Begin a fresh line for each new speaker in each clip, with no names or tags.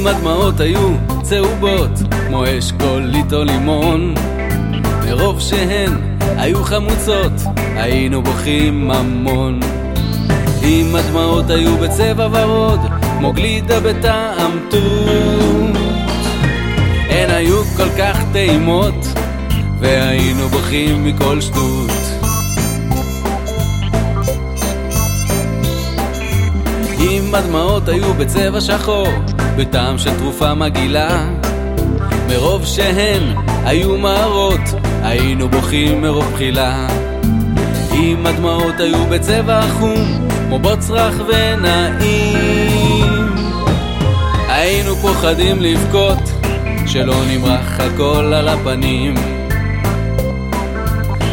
אם הדמעות היו צהובות כמו אשכולית או לימון. מרוב שהן היו חמוצות היינו בוכים המון. אם הדמעות היו בצבע ורוד כמו גלידה בטעם תות הן היו כל כך טעימות והיינו בוכים מכל שטות הדמעות היו בצבע שחור, בטעם של תרופה מגעילה, מרוב שהן היו מהרות, היינו בוכים מרוב בחילה. אם הדמעות היו בצבע חום, כמו רך ונעים, היינו פוחדים לבכות, שלא נמרח הכל על הפנים.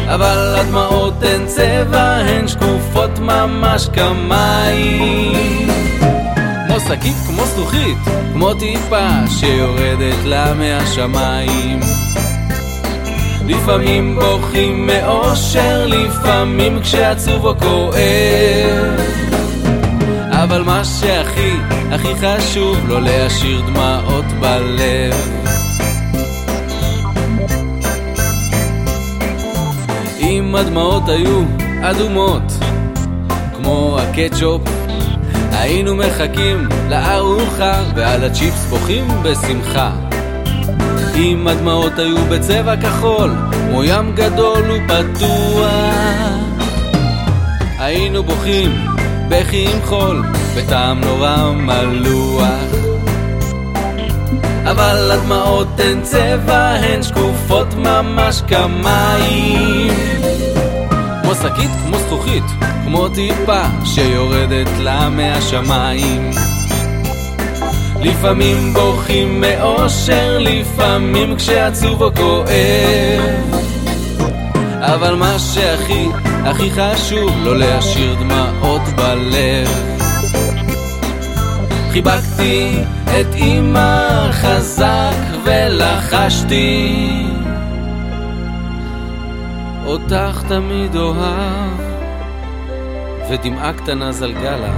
אבל הדמעות הן צבע, הן שקופות ממש כמים. שקית, כמו זכוכית, כמו טיפה שיורדת לה מהשמיים. לפעמים בוכים מאושר, לפעמים כשעצוב או כואב. אבל מה שהכי, הכי חשוב, לא להשאיר דמעות בלב. אם הדמעות היו אדומות, כמו הקטשופ, היינו מחכים לארוחה, ועל הצ'יפס בוכים בשמחה. אם הדמעות היו בצבע כחול, כמו ים גדול ופתוח, היינו בוכים בכי עם חול, בטעם נורא מלוח. אבל הדמעות הן צבע, הן שקופות ממש כמים. כמו שקית, כמו זכוכית, כמו טיפה שיורדת לה מהשמיים. לפעמים בוכים מאושר, לפעמים כשעצוב או כואב. אבל מה שהכי, הכי חשוב, לא להשאיר דמעות בלב. חיבקתי את אמא חזק ולחשתי אותך תמיד אוהב ודמעה קטנה זלגה לה.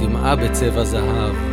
דמעה בצבע זהב